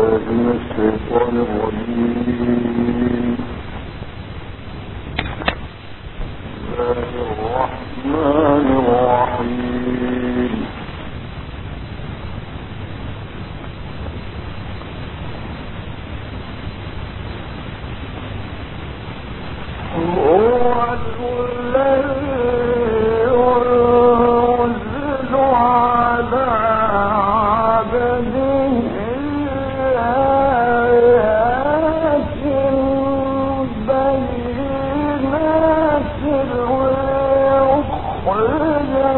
بالله من الشيطان الرجيم الله الرحمن الرحيم. هو الذي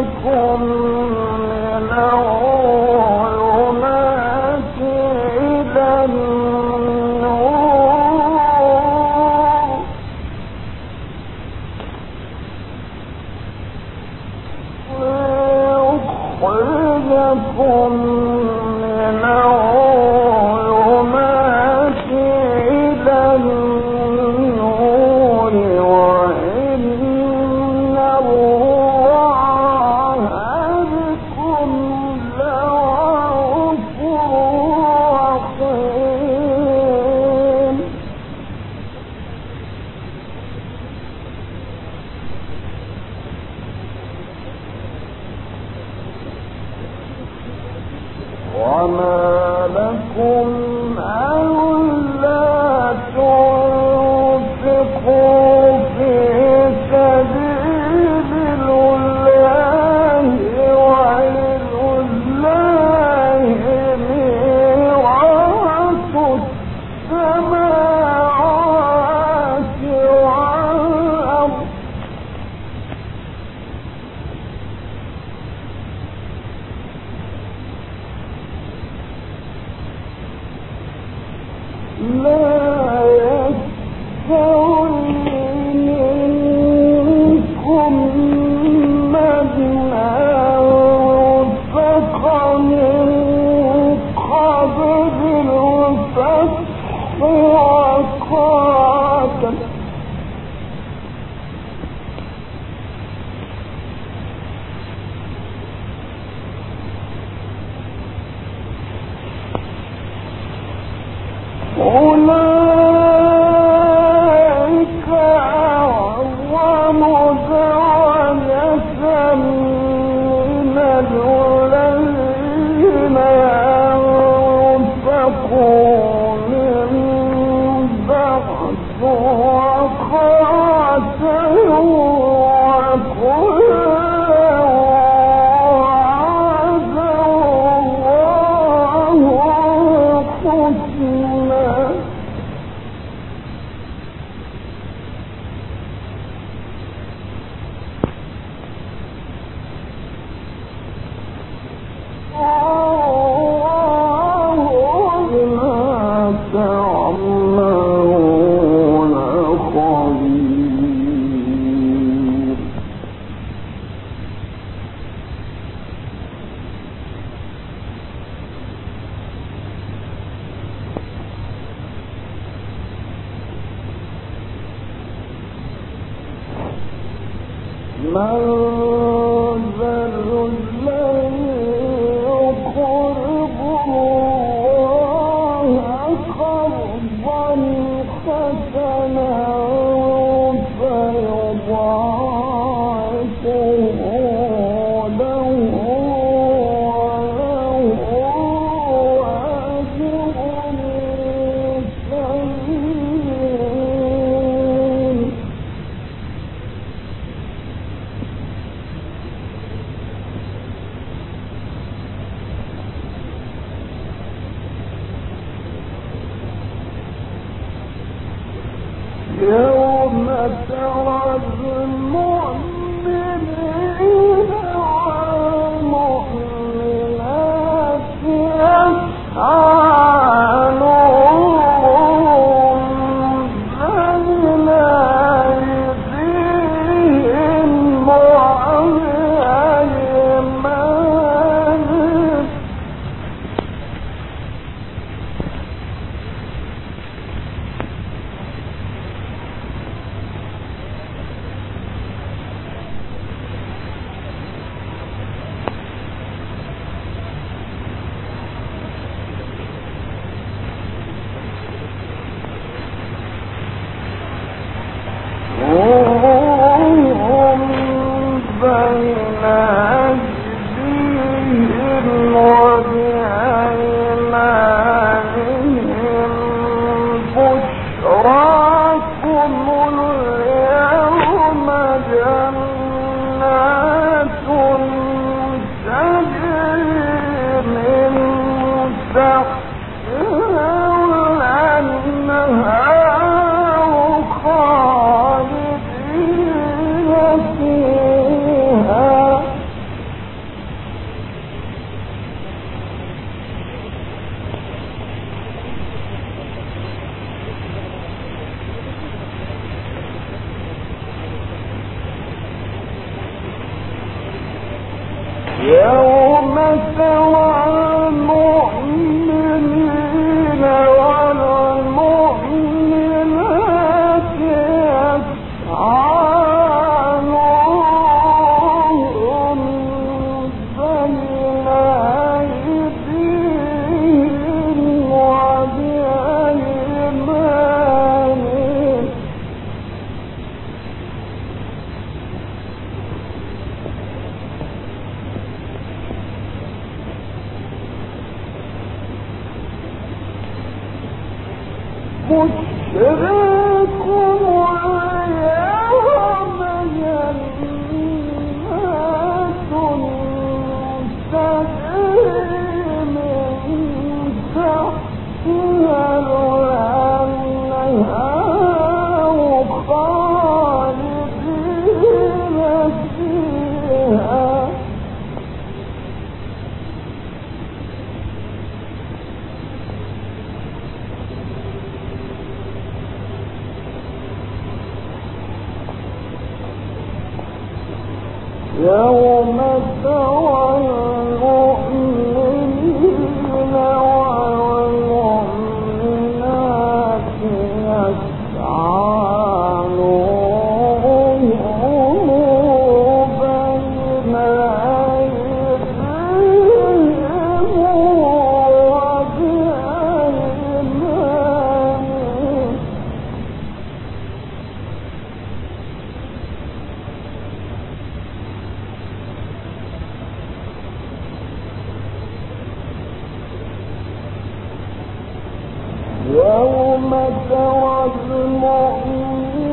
لكم محمد لا من ذا الذي تیرے استوى يوم ترى المؤمنين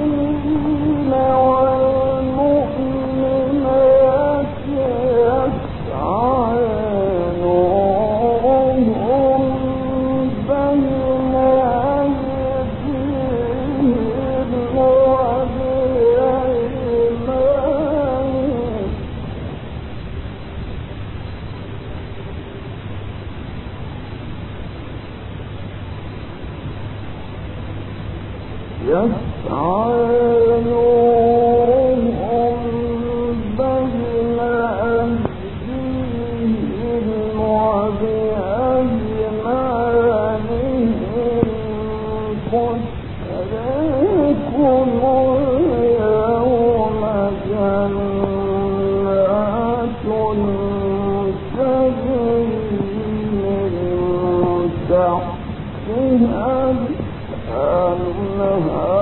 النهار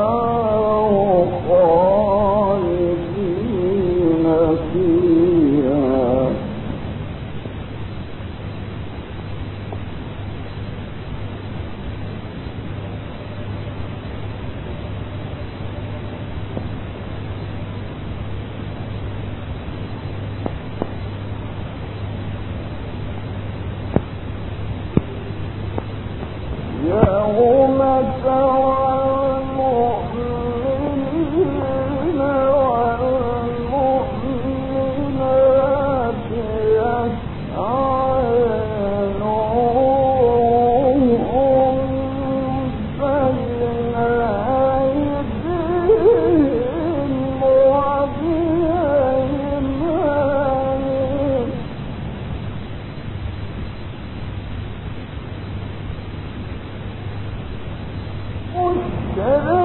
together.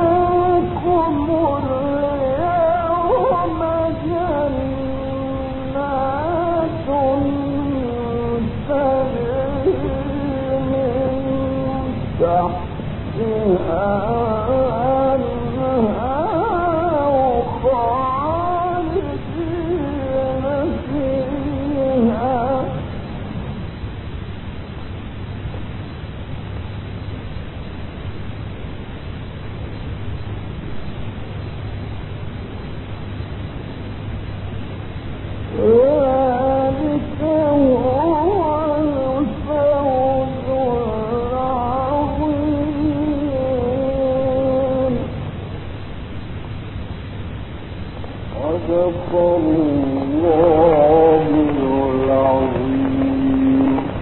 Oh.